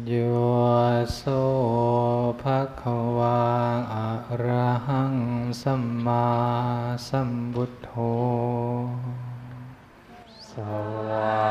โยโสภะคะวาอะระหังสัมมาสัมบุตโธสวา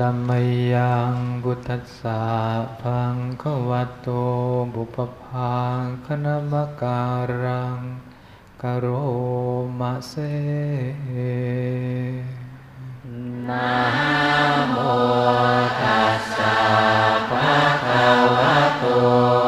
ดัมมยังบุตสสะพังขวัตโตบุปพังคณมการังการุมาเสนะโมตัสสะภะคะวะโต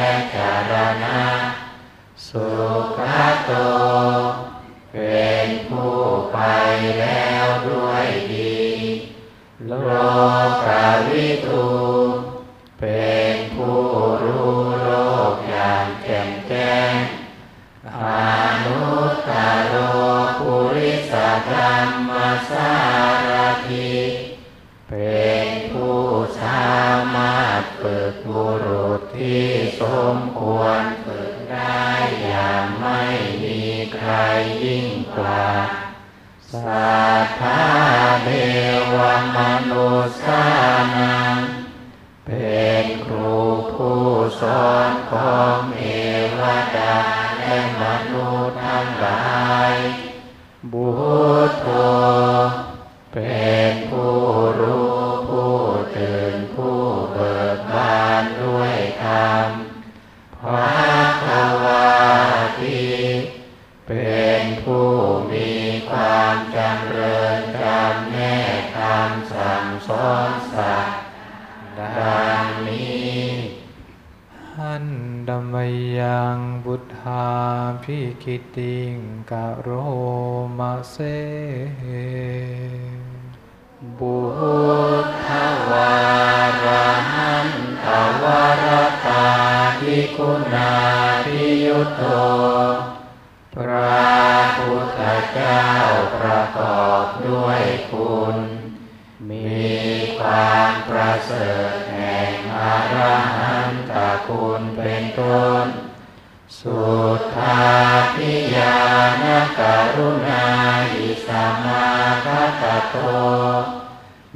และจารณะ สุขะโต เป็นผู้ไปแล้วด้วยดี โลกาวิโต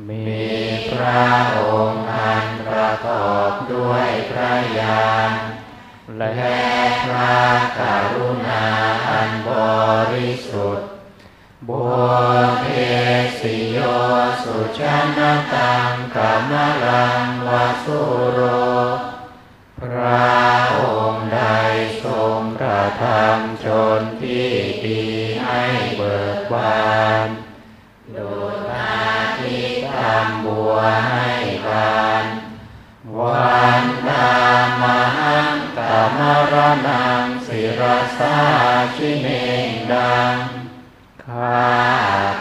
มีพระองค์อันประกอบด้วยพระญาณและพระกรุณาอันบริสุทธิ์บุเพสิโยสุชนะตังกามลังวาสุโร พระองค์ใดทรงกระทำชนที่ดีให้เบิกบาน ให้ทานวันนามังตามรณังศิรสาชิเนงดังข้า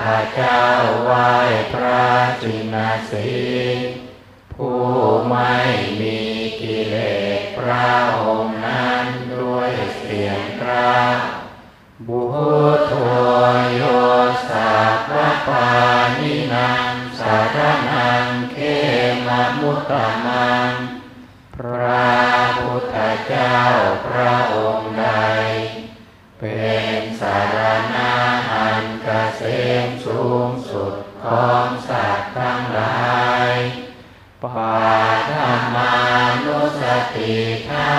พระเจ้าไหว้พระจินสีผู้ไม่มีกิเลสพระองค์นั้นด้วยเสียงกราบุโธโยสักพพะ มุตตมังพระพุทธเจ้าพระองค์ใด เป็นสารณะอันเกษมสูงสุดของสัตว์ทั้งหลายปาธมานุสติทา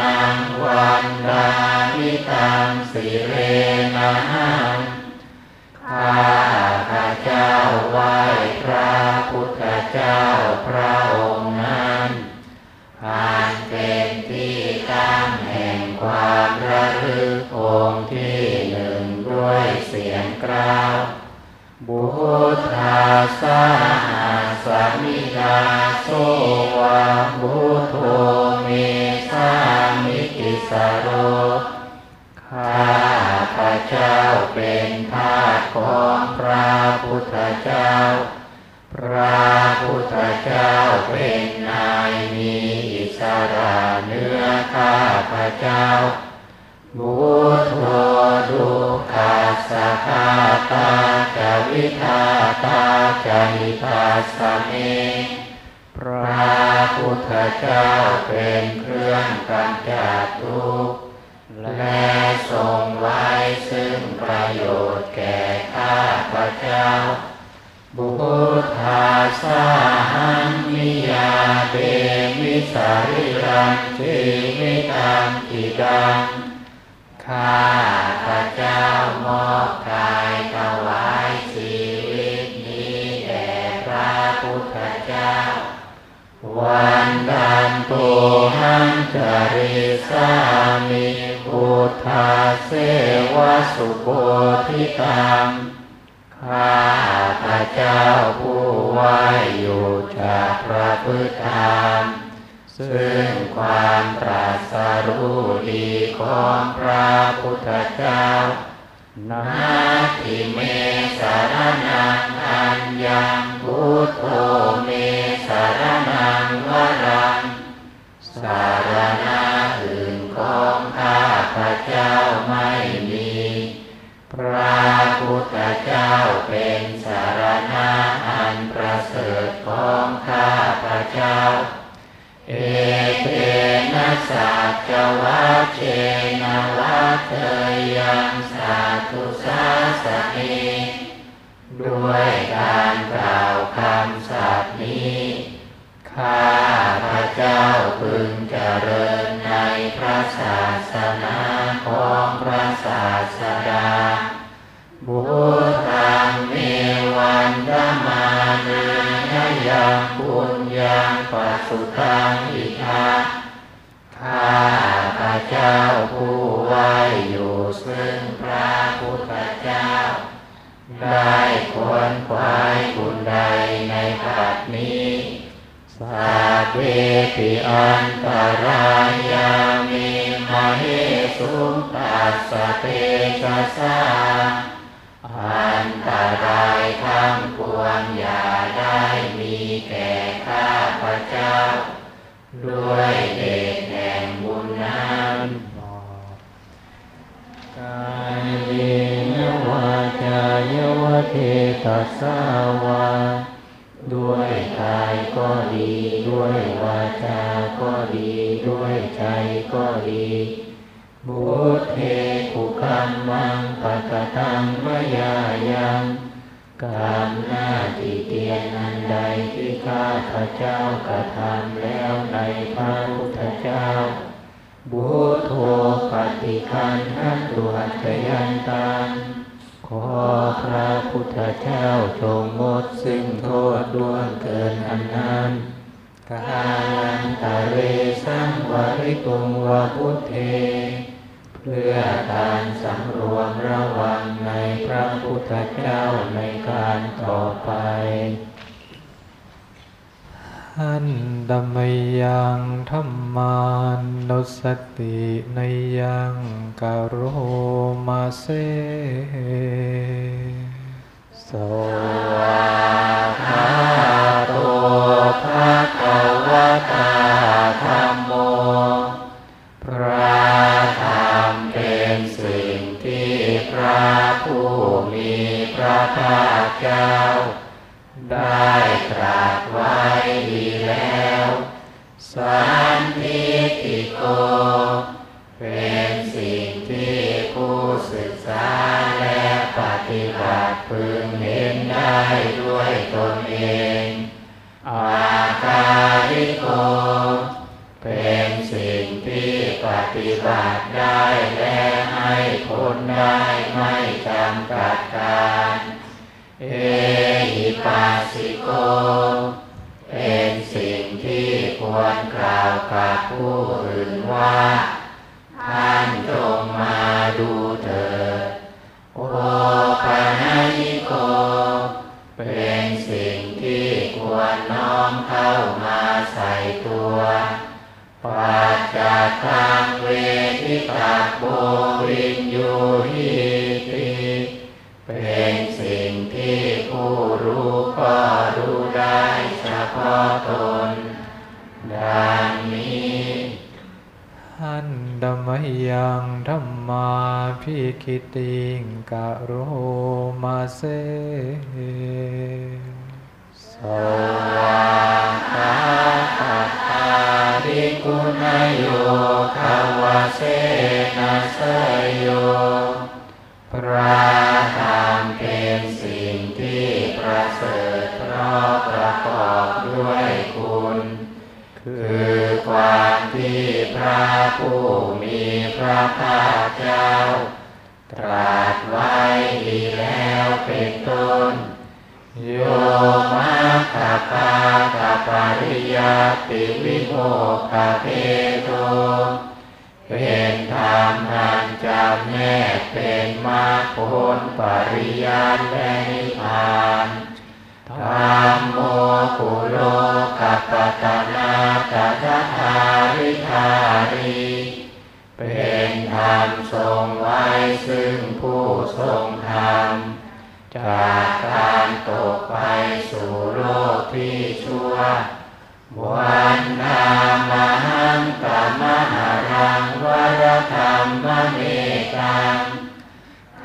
นังวันดามิตังสิเรนัง ทธาสาสามิยาโสวะบุโทเมสามิติสโร วิทาตาจะนิทาสเมพระพุทธเจ้าเป็นเครื่องกำจัดทุกข์และทรงไว้ซึ่งประโยชน์แก่ข้าพระเจ้า บุทธาสาหังมิยาเตมิสาริรังชีวิตังกิดังข้าพระเจ้ามอบกายถวาย วันดันตุหังจาริสามิพุทธาเสวสุโพธิตังข้าพระเจ้าผู้ไหวอยู่จากพระพุทธธรรมซึ่งความตรัสรู้ดีของพระพุทธเจ้านาทิเมสารนังอัญญังพุทโธ พระเจ้าไม่มี พระพุทธเจ้าเป็นสารณะอันประเสริฐของข้าพระเจ้า เอเตนะสัจวัชเชนวัตเตยังสาธุสาสเนด้วยการกล่าวคำสัตย์นี้ข้า เจ้าพึงเจริญในพระศาสนาของพระศาสดาบุตังเมวันดมาเนยยังปุญญังปัสสุทังอิทาข้าพระเจ้าผู้ไหวอยู่ซึ่งพระพุทธเจ้า ได้ควรควายคุณใดในปัดนี้ สาเวปิอันตรายามิมาเหสุตัสสะเตชะสาอันตรายทั้งปวงอย่าได้มีแก่ข้าพระเจ้า ด้วยเดชแห่งบุญนั้นกายเยนวาจายวเทตัสสาวา ด้วยกายก็ดี ด้วยวาจาก็ดี ด้วยใจก็ดีบุตเทกุคัมมังปะกตังวยายังกรรมหน้าที่เตียนอันใดที่ข้าพระเจ้ากระทำแล้วในพระพุทธเจ้า บุโทปฏิคันหันตุหัตยันตัง ขอพระพุทธเจ้าจงงดซึ่งโทษด้วงเกินอันนั้นกาลันตะเรสังวริตุงวาพุทเท เพื่อการสำรวมระวังในพระพุทธเจ้าในการต่อไป หหันดมยังธรรมานุสติในยังกโรมาเซสวา ความที่พระผู้มีพระภาคเจ้า ตรัสไว้ดีแล้วเป็นต้น โยมาคาปาคาปาริยาติวิโมกขเพโตเป็นธรรมนันจำแนกเป็นมรรคผลปริยัติและนิพพาน ธรรมโมกุโลกัปตนาตถาทาริธารีเป็นธรรมทรงไว้ซึ่งผู้ทรงธรรมจากการตกไปสู่โลกที่ชั่ววันนามหังตมหารังวรธรรมเมตัง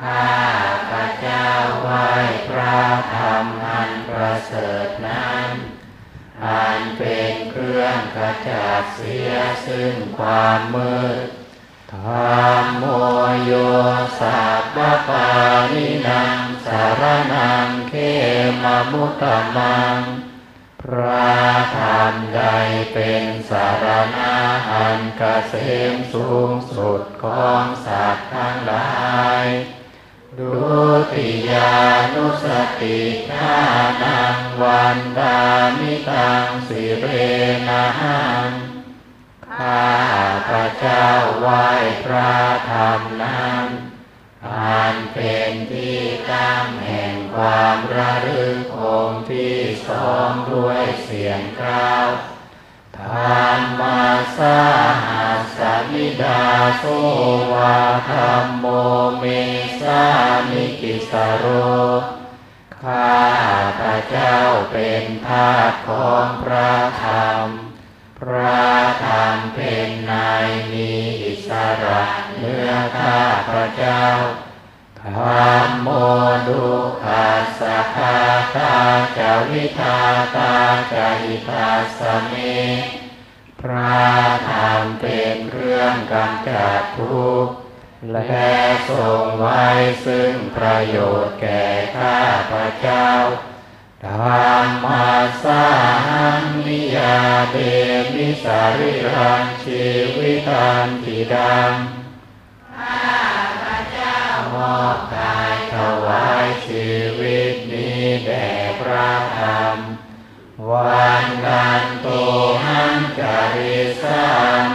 ข้าพระเจ้าไหว้พระธรรม ประเสริฐนั้นอันเป็นเครื่องขจัดเสียซึ่งความมืดธรรมโมโยสัพพปานินังสารนังเขมมุตตมัง พระธรรมใดเป็นสารณะอันกเกษมสูงสุดของสัตว์ทั้งหลาย ดุติยานุสติทานังวันดามิตังสิเรนะหังข้าพระเจ้าไหว้พระธรรมนั้นอันเป็นที่ตั้งแห่งความระลึกองค์ที่สองด้วยเสียงกล่าว ธรรมาสาหัสมิดาโสวาธรรมโมเมสามิกิสโร ข้าพระเจ้าเป็นทาสของพระธรรม พระธรรมเป็นนายมีอิสระเนื้อข้าพระเจ้า ธรรมโมดุขัสสะคาตาจาวิทาตาจาหิตาสเมพระธรรมเป็นเครื่องกำจัดทุกข์และทรงไว้ซึ่งประโยชน์แก่ข้าพระเจ้าธรรมาสาหังนิยาเดมิสาริรังชีวิตันติดัง อบกายถวายชีวิตนี้แด่พระธรรมวันนั้นโตหังจาริสา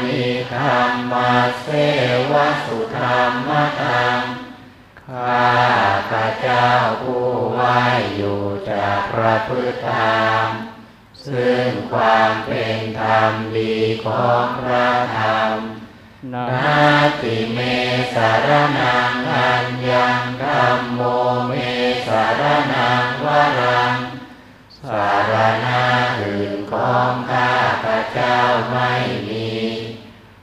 มิธรรมาเสวะสุธรรมธังข้าพระเจ้าผู้ไหวอยู่จากพระพุทธธรรมซึ่งความเป็นธรรมดีของพระธรรม นาติเมสารนังอัญญังธรรมโมเมสารนังวรัง สารณะอื่นของข้าพระเจ้าไม่มี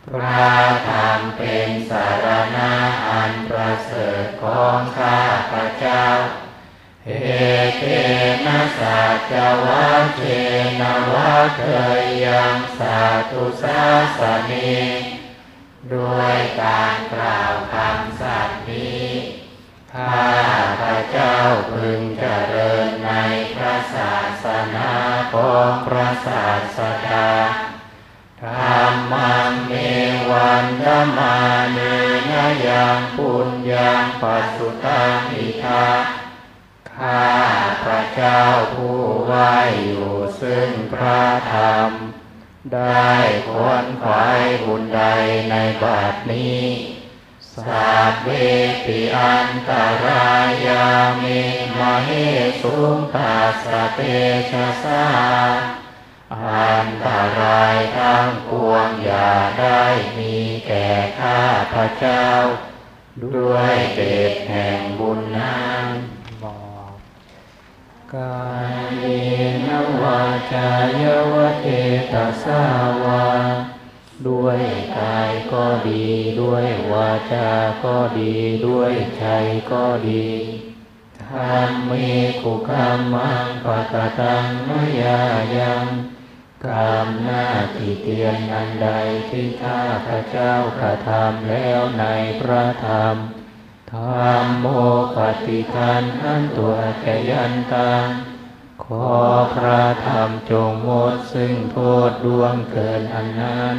พระธรรมเป็นสารณะอันประเสริฐของข้าพระเจ้าเอเตนะสัจวัคเชนวัคเคยยังสาธุสาสเน ด้วยการกล่าวคำสัตย์นี้ข้าพระเจ้าพึงเจริญในพระศาสนาของพระศาสดาธรรมังเมวันธมาเนนยังปุญญังปัสสุตังอิทาข้าพระเจ้าผู้ไหวอยู่ซึ่งพระธรรม ได้ควนขวายบุญใดในบัดนี้สัพเวปิอันตรายามิมาเหสุงตัสเตชะสาอันตรายทั้งปวงอย่าได้มีแก่ข้าพระเจ้า ด้วยเดชแห่งบุญนั้น กายนวาจายวเทตสาวา ด้วยกายก็ดี ด้วยวาจาก็ดี ด้วยใจก็ดีธรรมมีกุกรรมังปะกตังนยายังกรรมหน้าที่เตียนอันใดที่ข้าพระเจ้ากระทำแล้วในพระธรรม ธรรมโมปฏิคันอันตัวแกยันตังขอพระธรรมจงหมดซึ่งโทษดวงเกินอันนั้น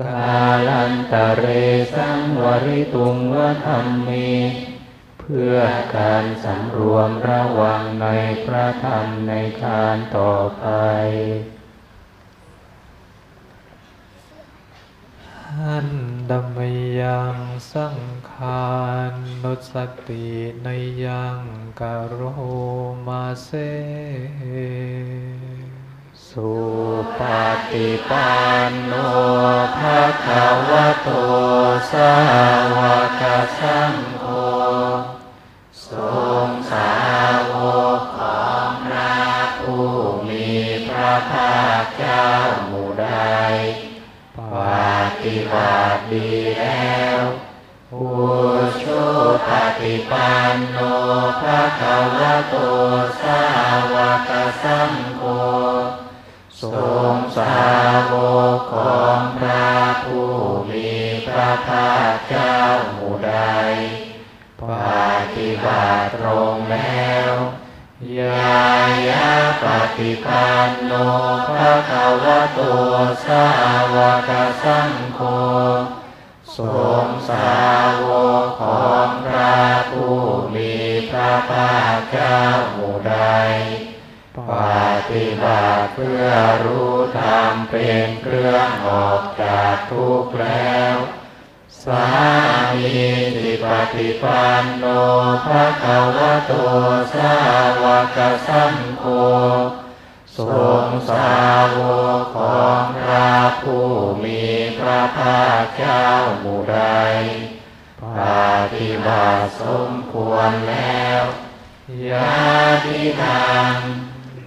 กาลันตะเรสังวริตุงวธรรมเมเพื่อการสำรวมระวังในพระธรรมในการต่อไป หันดมยังสังขารนุสติในยังกโรมาเซสุปฏิปันโนภะคะวะโตสาวกสังโฆทรงสาวกของพระผู้มีพระภาคเจ้าหมู่ใด ฏิบัติดีแล้วผู้ชุปฏิปันโนภะคะวะโตสาวกสังโฆทรงสาวกของพระผู้มีพระภาคเจ้าหมู่ใดปฏิบัติตรงแล้ว ยายาปฏิปันโนภะคะวะโตสาวกสังโฆทรงสาวกของพระผู้มีพระภาคเจ้าหมู่ใดปฏิบัติเพื่อรู้ธรรมเป็นเครื่องออกจากทุกข์แล้ว สามีติปฏิปันโนภะคะวะโตสาวกสังโฆทรงสาวกของพระผู้มีพระภาคเจ้าหมู่ใดปฏิบัติสมควรแล้วยาทิทาง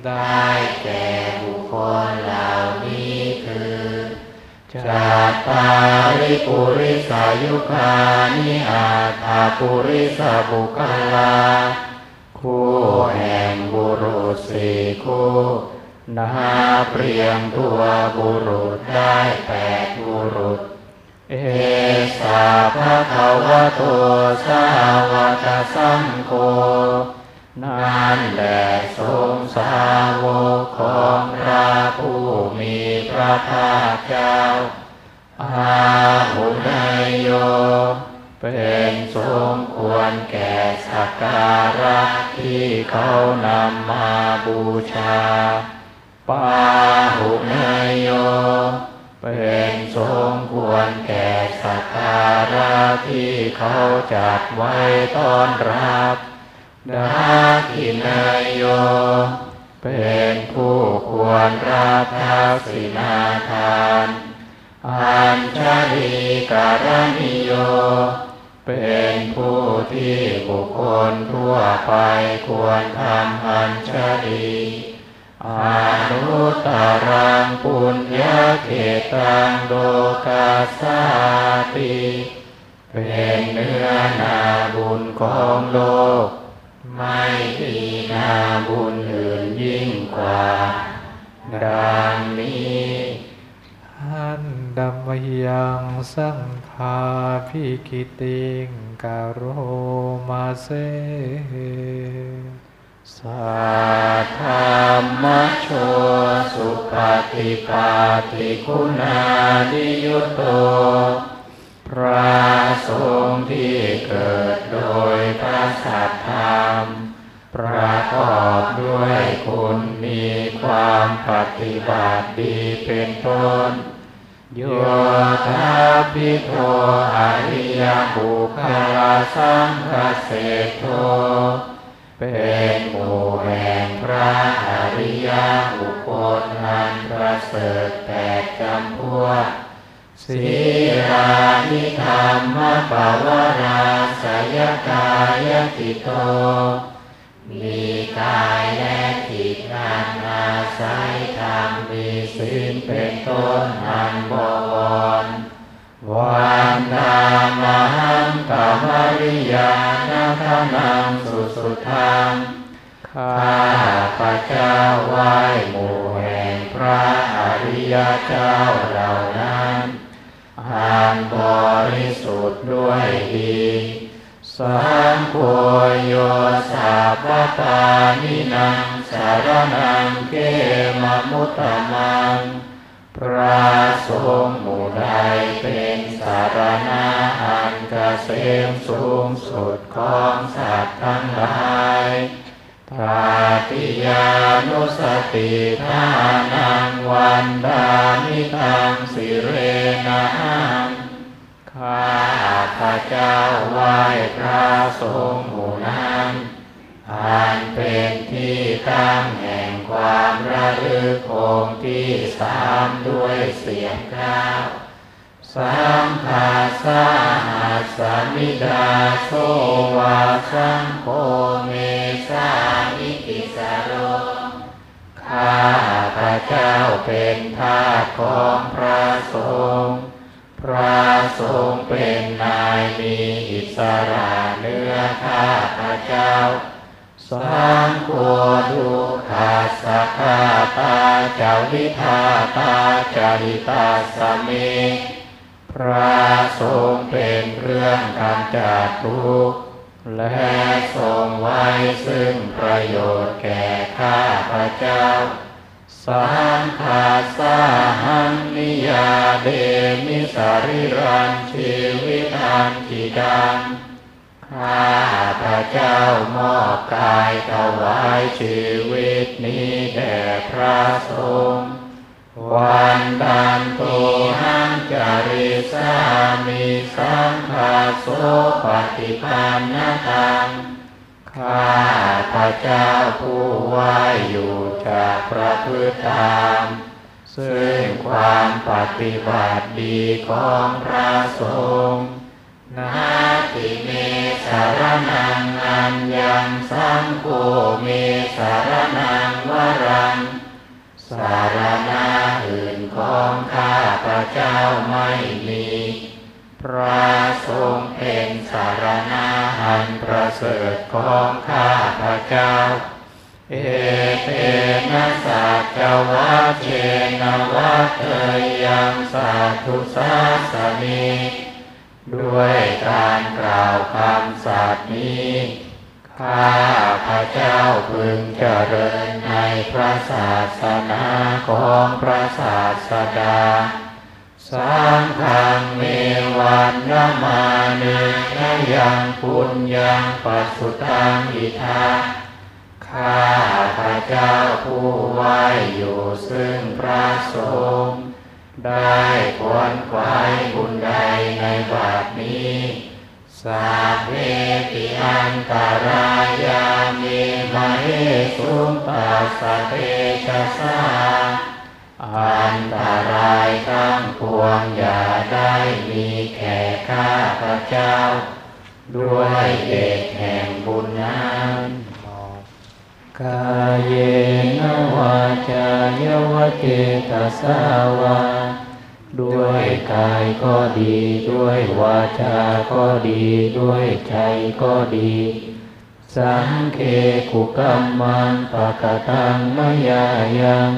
ได้แก่บุคคลเหล่านี้คือ จัตตาริปุริสายุคานิอาตาปุริสบุคลา คู่แห่งบุรุษสี่คู่นาเปรียงตัวบุรุษได้แปดบุรุษ เอสาภะคะวะโตสาวกสังโฆ นั่นแหละทรงสาวกของพระผู้มีพระภาคเจ้า อาหุนยโย เป็นสมควรแก่สักการะที่เขานำมาบูชา ปาหุนยโย เป็นสมควรแก่สักการะที่เขาจัดไว้ต้อนรับ ดาคินายโย เป็นผู้ควรรับทักษิณาทาน อัญชลีการณิโย เป็นผู้ที่บุคคลทั่วไปควรทำอัญชลีอนุตตรังปุญญาเขตังโลกาสาติ เป็นเนื้อนาบุญของโลก ไม่มีนาบุญอื่นยิ่งกว่า ดังนี้หันดัมยังสังฆาพิกิติงกโรมาเซสัทธรรมโชสุปฏิปาติคุณานิยุตโต พระสงฆ์ที่เกิดโดยพระสัท ธรรม ประกอบด้วยคุณมีความปฏิบัติดีเป็นต้นโยธาพิโทอริยบุคลาสังฆเสโทเป็นหมู่แห่งพระอริยบุคคลอันประเสริฐแตกจำพวก สีรานิธรรมปวาราสยกายติโต มีกายและจิตอันอาศัยธรรมมีศีลเป็นต้นอันบวรวันนามหังกามริยานาคนังสุสุทังข้าพระเจ้าไหว้หมู่แห่งพระอริยเจ้าเหล่านั้น อันบริสุทธิ์ด้วยดีสังโฆโยสาปปานินังสารนังเกมมุตตมัง พระสงฆ์หมู่ใดเป็นสารณะอันเกษมสูงสุดของสัตว์ทั้งหลายทาติยานุสติทานังวันดามิตัง สิเรนังข้าพระเจ้าไหว้พระสงฆ์หมู่นั้นอันเป็นที่ตั้งแห่งความระลึกองค์ที่สามด้วยเสียงก้าวสัมภาสาหัสมิดาโสวาสังโฆเมสา ข้าพระเจ้าเป็นทาสของพระสงฆ์ พระสงฆ์เป็นนายมีอิสระเนื้อข้าพระเจ้า สังโฆดุขาสะคาตาเจ้าวิทาตาจาริตาสเมพระสงฆ์เป็นเครื่องกำจัดทุกข์ และทรงไว้ซึ่งประโยชน์แก่ข้าพระเจ้า สังฆาสาหังนิยาเดมิสาริรันชีวิตันติดังข้าพระเจ้ามอบกายถวายชีวิตนี้แด่พระสงฆ์ วันดันโตหังจาริสามิสังฆาโสปฏิปันนตังข้าพระเจ้าผู้ไหวอยู่จากพระพุทธธรรมซึ่งความปฏิบัติดีของพระสงฆ์นาติเมสารนังอันยังสังโฆเมสารนังวรัง สารณะอื่นของข้าพระเจ้าไม่มี พระทรงเป็นสารณะอันประเสริฐของข้าพระเจ้า เอเตนะสัจวัตเชนะวัตเตยังสาธุสาสนีด้วยการกล่าวคำสัตย์นี้ ข้าพระเจ้าพึงเจริญในพระศาสนาของพระศาสดาสังฆังเมวันนมาเนนยังปุญญังปัสสุตังอิทาข้าพระเจ้าผู้ไหวอยู่ซึ่งพระสงฆ์ได้ควรควายบุญใดในบาทนี้ สัพเพปิอันตรายามิมเหสุปัสสะเตชะสาอันตรายทั้งปวงอย่าได้มีแก่ข้าพระเจ้า ด้วยเดชแห่งบุญนั้นกายเยนวาจายวเจตสาวา ด้วยกายก็ดี ด้วยวาจาก็ดี ด้วยใจก็ดี สังเคกุกรรมังปะกตังมยายัง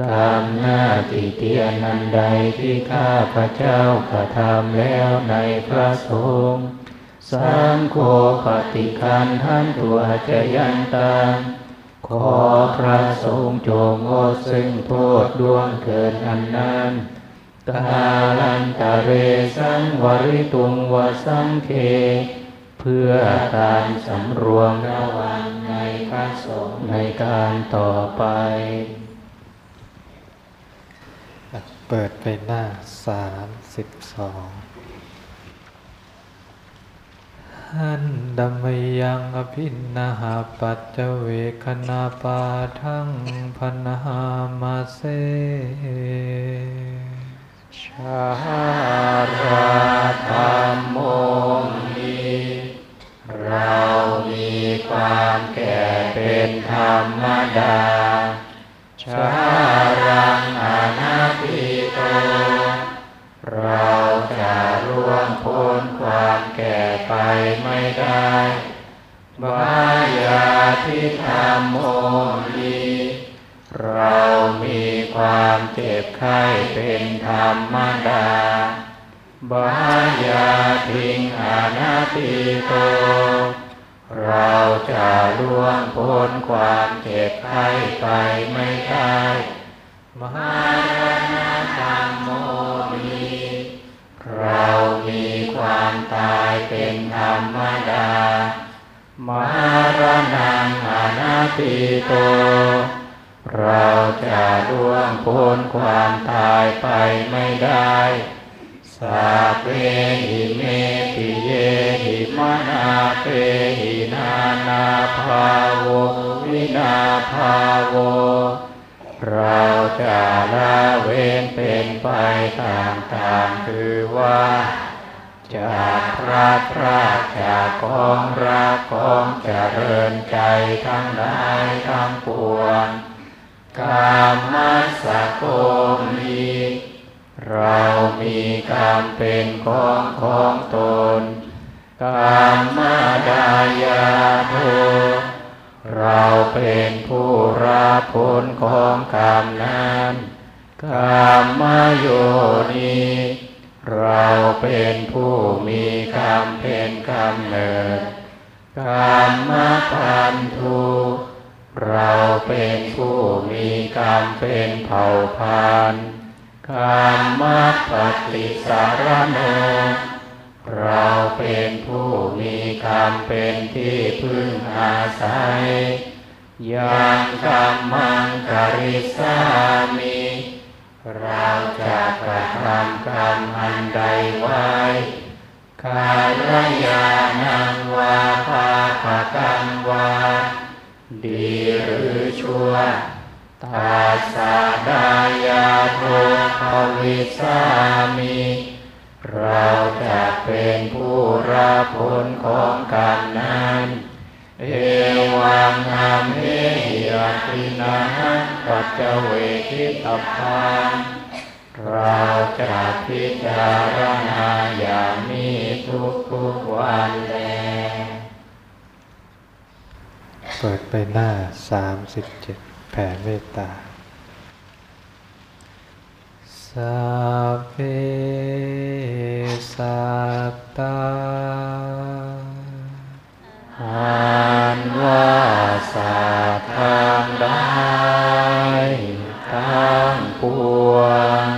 กรรมหน้าที่เตียนันใดที่ข้าพระเจ้ากระทำแล้วในพระสงฆ์สังโฆปฏิคันท่านตัวจะยันตังขอพระสงฆ์จงงดซึ่งโทษดวงเกินอันนั้น กาลันตเรสังวริตุงวสังเคเพื่อการสำรวมระวังในพระสงฆ์ในการต่อไป เปิดไปหน้าสามสิบสองหันดมยังอภินาหาปัจเจเวคณาปาทังพนามาเซ ราธรรมโมมีเรามีความแก่เป็นธรรมดา ชารังอนัตติโต เราจะร่วงพ้นความแก่ไปไม่ได้ บายาทิธรรมโมมี เรามีความเจ็บไข้เป็นธรรมดาบายาทิงอนัตติโต เราจะล่วงพ้นความเจ็บไข้ไปไม่ได้มหารณธรรมโมมีเรามีความตายเป็นธรรมดามารนังอนัตติโต เราจะล่วงพ้นความตายไปไม่ได้สาเปหิเมปิเยหิมนาเปหินานาภาโววินาภาโว เราจะละเว้นเป็นไปต่างๆคือว่าจากพระพรากจากของรักของเจริญใจทั้งหลายทั้งปวง กามัสโกมีเรามีกรรมเป็นของของตนกามมาดายาโทเราเป็นผู้รับผลของกรรมนั้นกามมาโยนีเราเป็นผู้มีกรรมเป็นกำเนิดกามมาพันธุ เราเป็นผู้มีกรรมเป็นเผ่าพันธุ์กามมปฏิสารโนเราเป็นผู้มีกรรมเป็นที่พึ่งอาศัยยังกรรมังกริสามิเราจะกระทำกรรมอันใดไว้กาลยานังวาภาปกังวา ดีหรือชั่วตาสาดายาโทภวิสามิเราจะเป็นผู้รับผลของกรรมนั้น เอวังอามเหิยตินะปัจเจเวทิตพังเราจะพิจารณาอย่างนี้ทุกทุกวันแล เปิดไปหน้าสามสิบเจ็ดแผ่เมตตา สัพเพสัตตาอันว่าสัตว์ทางได้ทั้งปวง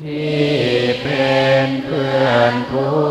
ที่เป็นเพื่อนทุก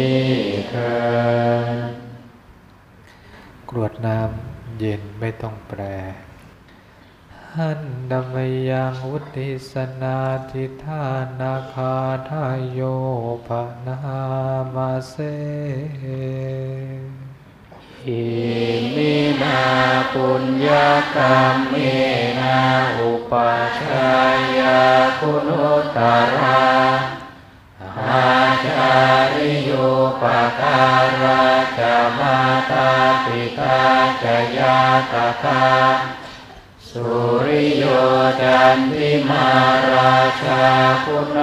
นนี้เถิดกรวดน้ำเย็นไม่ต้องแปรหันดมยังวุติสนาทิธานาคาทายโยภนามาเสอิมินาปุญญากรรมเมนาอุปชายาคุณุตตรา อาจาริโยปการาจะมาตาปิตาจยาตคาสุริโยจันทิมาราชาคุณ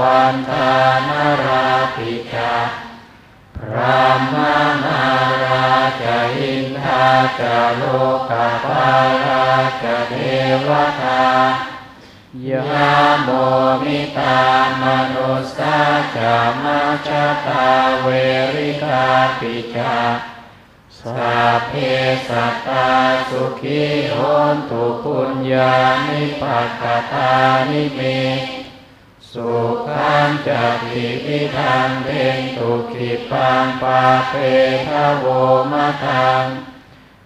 วันทานราปิจาพระมามาราชอินทาจะโลกาปาราชเทวตา ยาโมมิตามนุสสาจะมาชะตาเวริกาปิจาสัพเพสัตตาสุขีโหนตุปุญญานิปักขตานิเมสุขังจักขิวิทังเทนตุขิปังปาเปทะโวมะทัง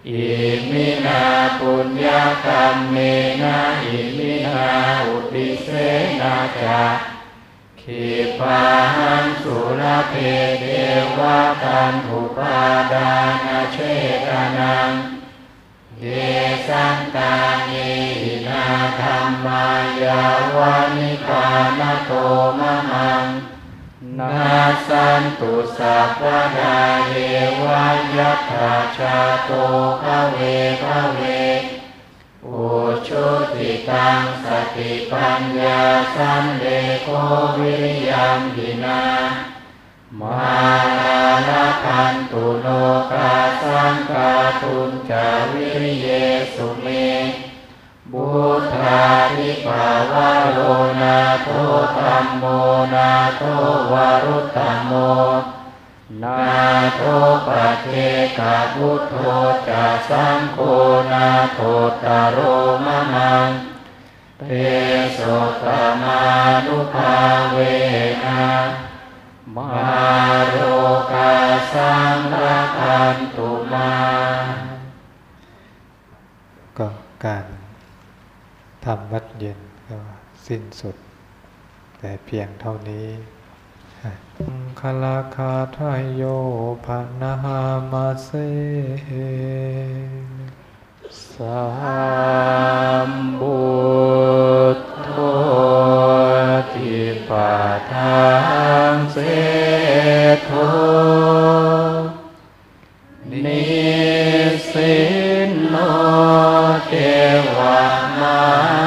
อิมินาปุญญากรรมเมนะอิมินาอุติเสนาจะขิปังสุรเพเดวะตันอุปาดานาเชตานังเยสังตานินาธรรมายาวานิพานโตมะมัง นาสันตุสัพพดาเยวายัตถาชาโตภเวภเวอุชุติตังสติปัญญาสันเลโควิริยมหินามาลาพันตุโลกาสังกาตุนจาวิริเยสุเม บุตธาทิภาวะโลนาโทธรรมโมนาโทวารุตตมโม นาโทปเทกะพุทโธจะสังโฆนาโทตโรมะมังเตโสตมานุภาเวนะมาโรกาสังรัคันตุมา ก็การ ทำวัดเย็นก็สิ้นสุด แต่เพียงเท่านี้คลาคาทายโยภนามาเสสัมบุตโธทิปะทังเสโทนิสินโนเทวา ม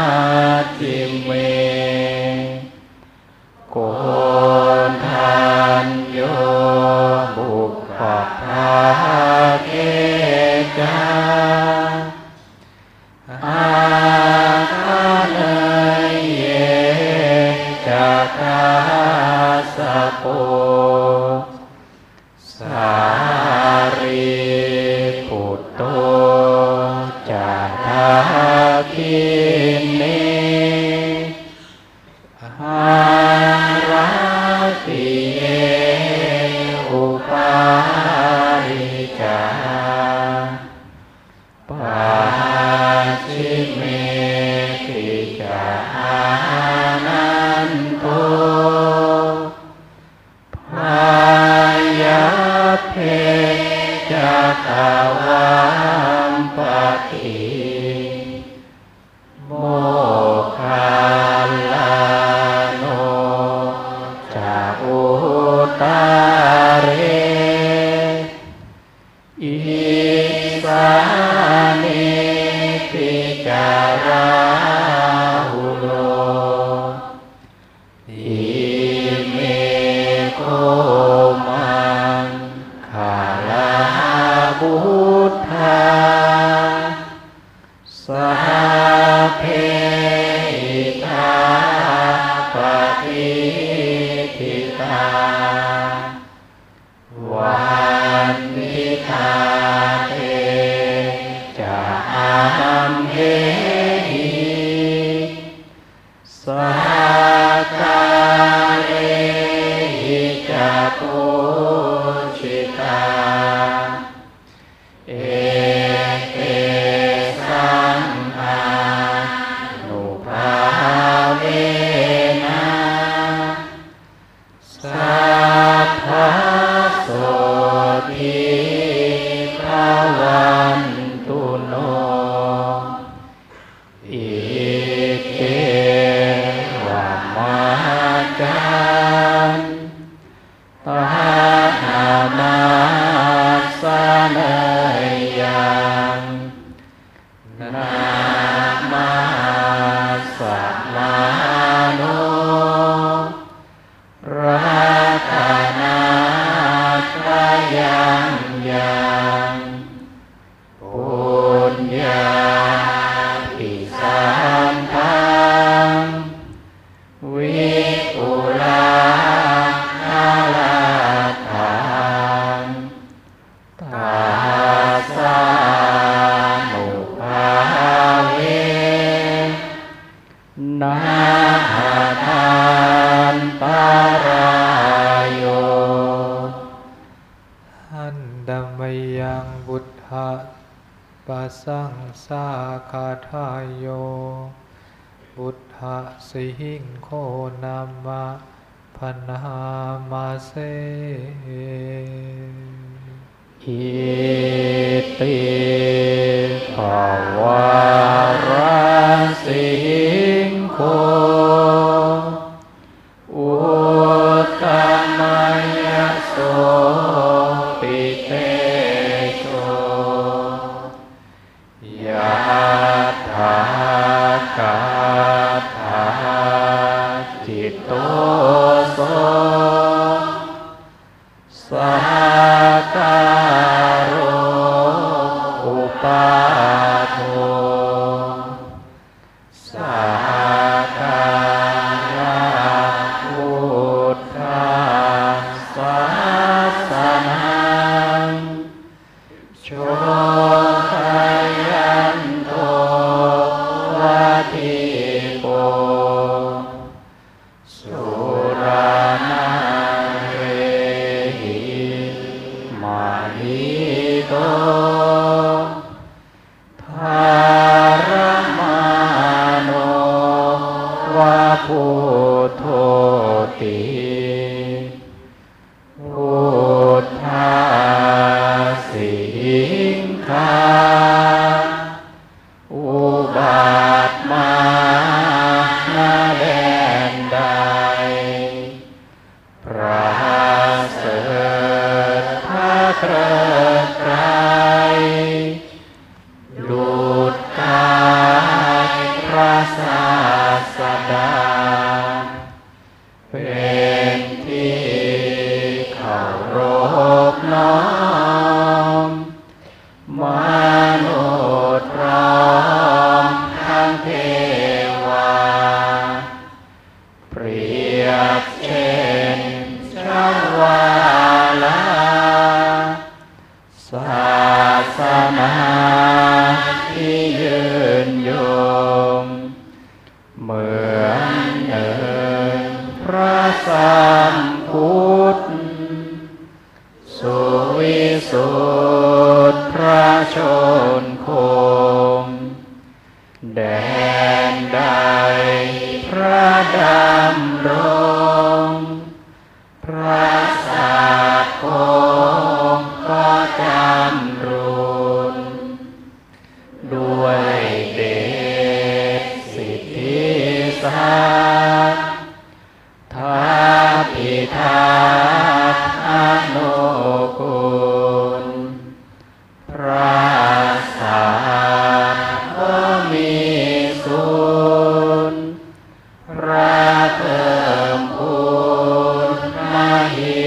ม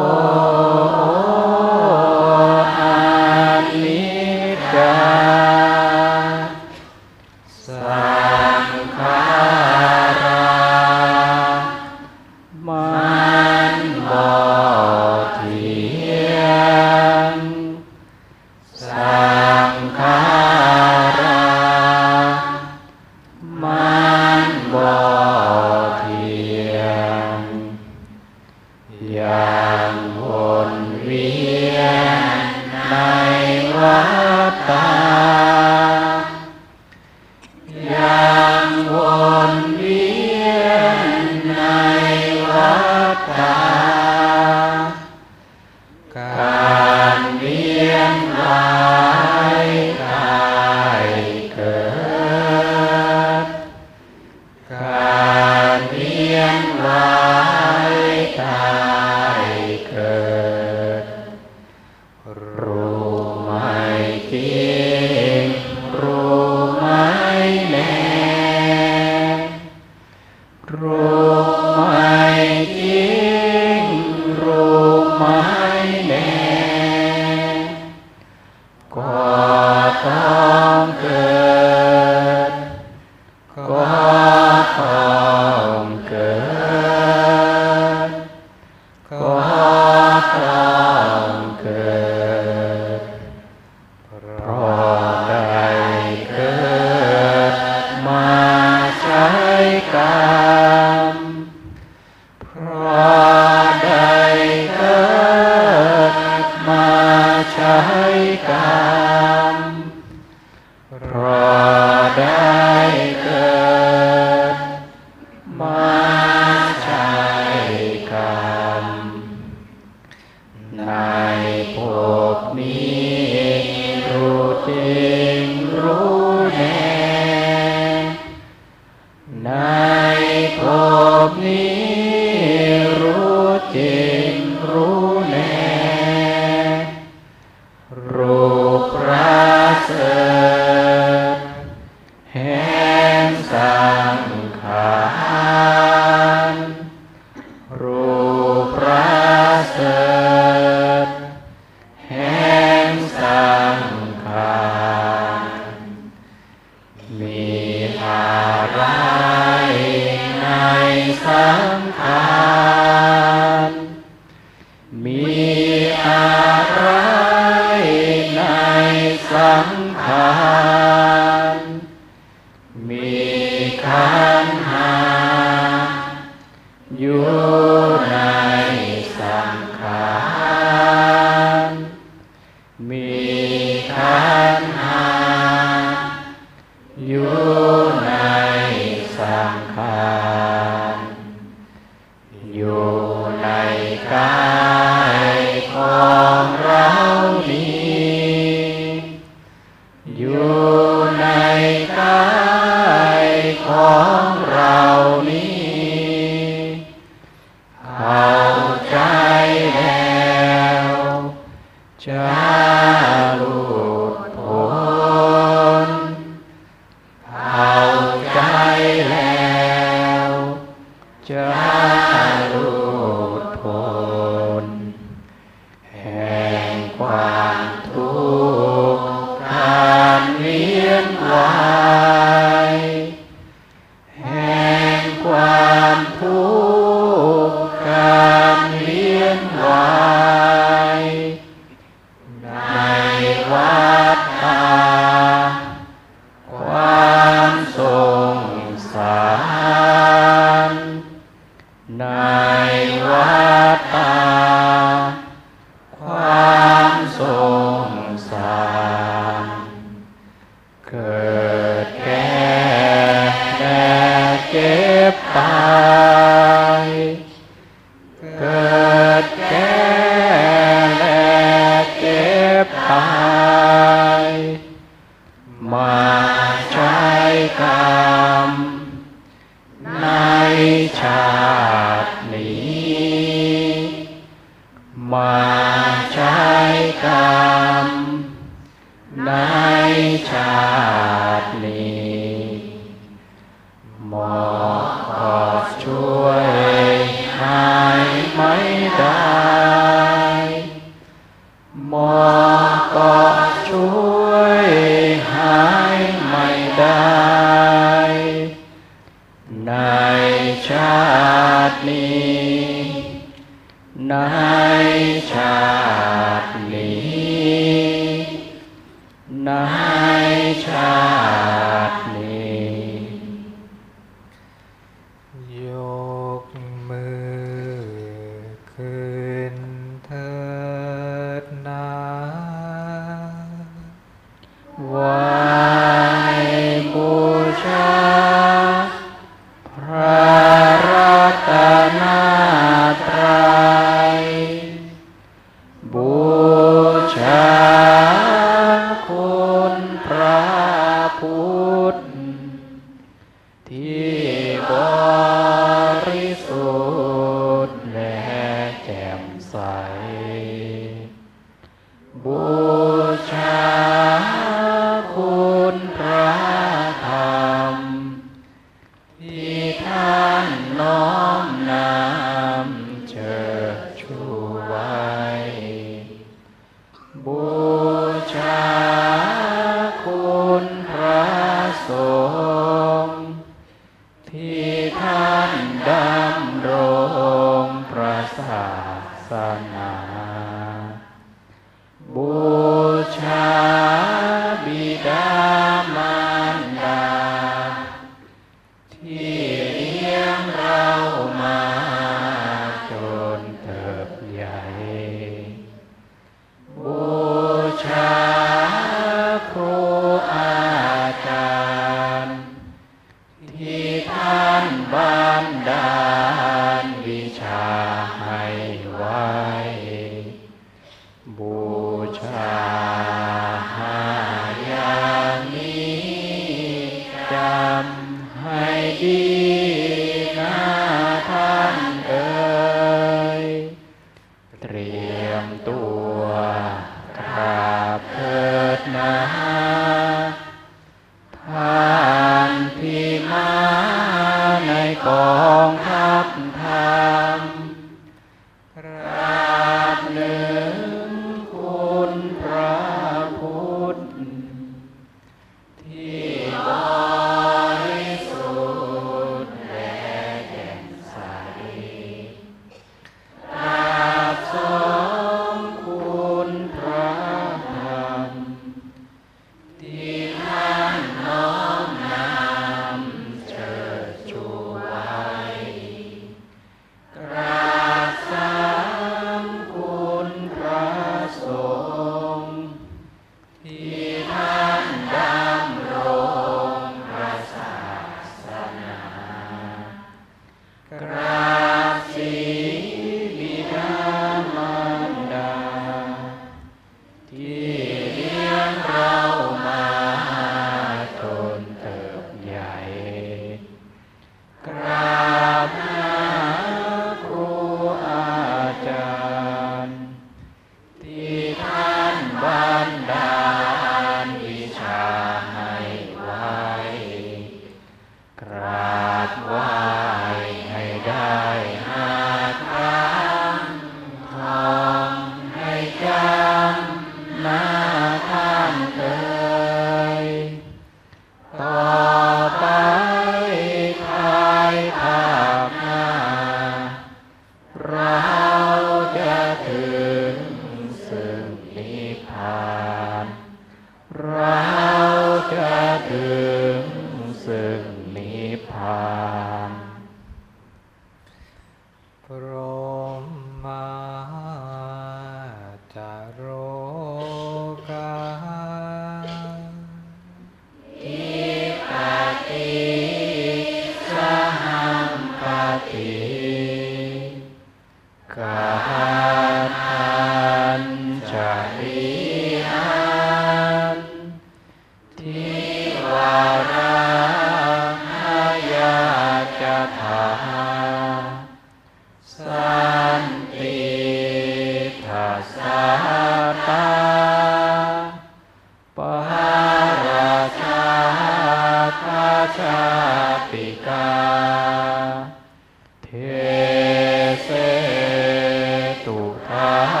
Uh-huh.